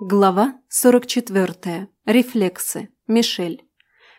Глава 44. Рефлексы. Мишель.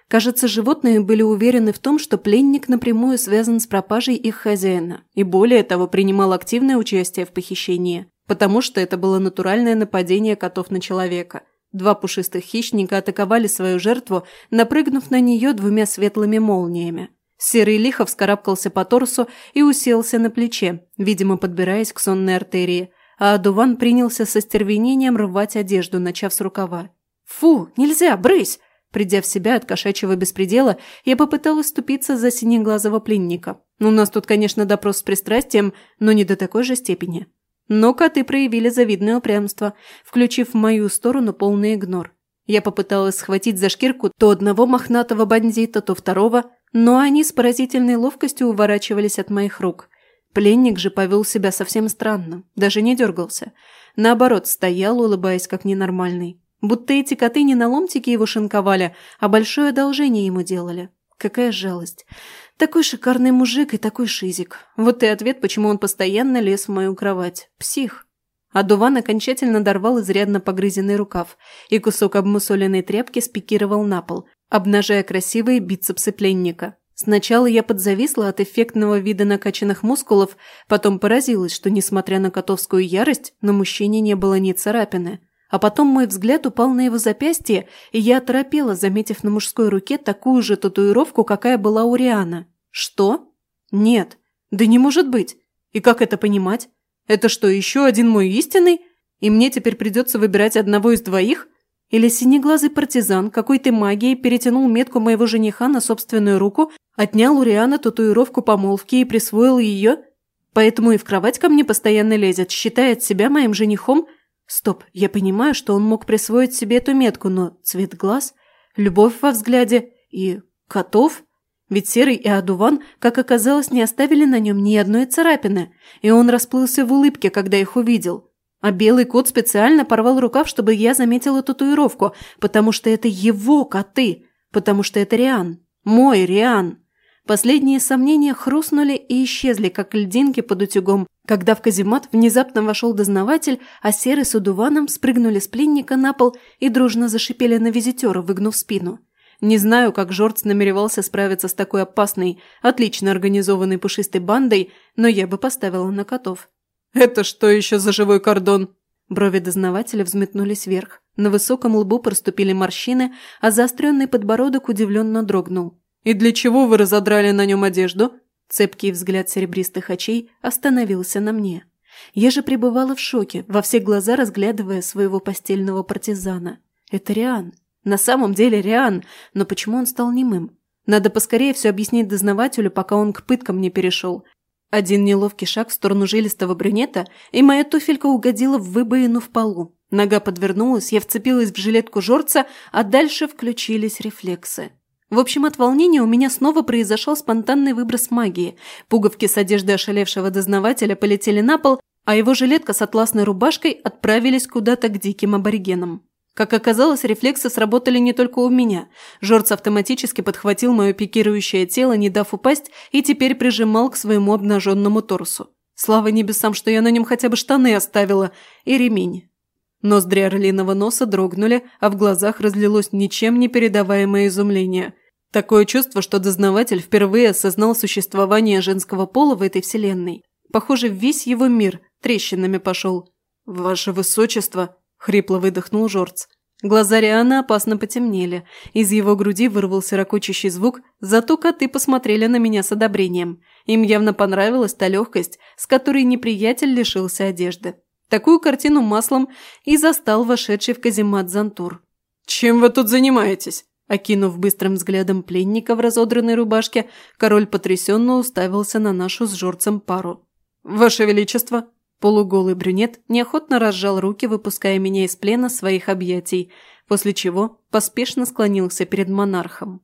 Кажется, животные были уверены в том, что пленник напрямую связан с пропажей их хозяина, и более того принимал активное участие в похищении, потому что это было натуральное нападение котов на человека. Два пушистых хищника атаковали свою жертву, напрыгнув на нее двумя светлыми молниями. Серый лихо вскарабкался по торсу и уселся на плече, видимо, подбираясь к сонной артерии – а Адуван принялся со стервенением рвать одежду, начав с рукава. «Фу, нельзя, брысь!» Придя в себя от кошачьего беспредела, я попыталась ступиться за синеглазого пленника. У нас тут, конечно, допрос с пристрастием, но не до такой же степени. Но коты проявили завидное упрямство, включив в мою сторону полный игнор. Я попыталась схватить за шкирку то одного мохнатого бандита, то второго, но они с поразительной ловкостью уворачивались от моих рук. Пленник же повел себя совсем странно, даже не дергался. Наоборот, стоял, улыбаясь как ненормальный. Будто эти коты не на ломтики его шинковали, а большое одолжение ему делали. Какая жалость. Такой шикарный мужик и такой шизик. Вот и ответ, почему он постоянно лез в мою кровать. Псих. А Дуван окончательно дорвал изрядно погрызенный рукав, и кусок обмусоленной тряпки спикировал на пол, обнажая красивые бицепсы пленника. Сначала я подзависла от эффектного вида накачанных мускулов, потом поразилась, что, несмотря на котовскую ярость, на мужчине не было ни царапины. А потом мой взгляд упал на его запястье, и я оторопела, заметив на мужской руке такую же татуировку, какая была у Риана. Что? Нет. Да не может быть. И как это понимать? Это что, еще один мой истинный? И мне теперь придется выбирать одного из двоих? Или синеглазый партизан какой-то магией перетянул метку моего жениха на собственную руку, отнял у Риана татуировку помолвки и присвоил ее? Поэтому и в кровать ко мне постоянно лезет, считает себя моим женихом? Стоп, я понимаю, что он мог присвоить себе эту метку, но цвет глаз, любовь во взгляде и котов? Ведь Серый и Адуван, как оказалось, не оставили на нем ни одной царапины, и он расплылся в улыбке, когда их увидел. А белый кот специально порвал рукав, чтобы я заметила татуировку, потому что это его коты, потому что это Риан. Мой Риан. Последние сомнения хрустнули и исчезли, как льдинки под утюгом, когда в каземат внезапно вошел дознаватель, а Серый с Удуваном спрыгнули с пленника на пол и дружно зашипели на визитера, выгнув спину. Не знаю, как Жорц намеревался справиться с такой опасной, отлично организованной пушистой бандой, но я бы поставила на котов. «Это что еще за живой кордон?» Брови дознавателя взметнулись вверх. На высоком лбу проступили морщины, а заостренный подбородок удивленно дрогнул. «И для чего вы разодрали на нем одежду?» Цепкий взгляд серебристых очей остановился на мне. Я же пребывала в шоке, во все глаза разглядывая своего постельного партизана. Это Риан. На самом деле Риан, но почему он стал немым? Надо поскорее все объяснить дознавателю, пока он к пыткам не перешел. Один неловкий шаг в сторону жилистого брюнета, и моя туфелька угодила в выбоину в полу. Нога подвернулась, я вцепилась в жилетку жорца, а дальше включились рефлексы. В общем, от волнения у меня снова произошел спонтанный выброс магии. Пуговки с одежды ошалевшего дознавателя полетели на пол, а его жилетка с атласной рубашкой отправились куда-то к диким аборигенам. Как оказалось, рефлексы сработали не только у меня. Жорц автоматически подхватил мое пикирующее тело, не дав упасть, и теперь прижимал к своему обнаженному торсу. Слава небесам, что я на нем хотя бы штаны оставила и ремень. Ноздри орлиного носа дрогнули, а в глазах разлилось ничем не передаваемое изумление. Такое чувство, что дознаватель впервые осознал существование женского пола в этой вселенной. Похоже, весь его мир трещинами пошел. «Ваше высочество!» – хрипло выдохнул Жорц. Глаза Риана опасно потемнели. Из его груди вырвался ракочущий звук, зато коты посмотрели на меня с одобрением. Им явно понравилась та легкость, с которой неприятель лишился одежды. Такую картину маслом и застал вошедший в каземат Зантур. «Чем вы тут занимаетесь?» Окинув быстрым взглядом пленника в разодранной рубашке, король потрясенно уставился на нашу с Жорцем пару. «Ваше Величество!» Полуголый брюнет неохотно разжал руки, выпуская меня из плена своих объятий, после чего поспешно склонился перед монархом.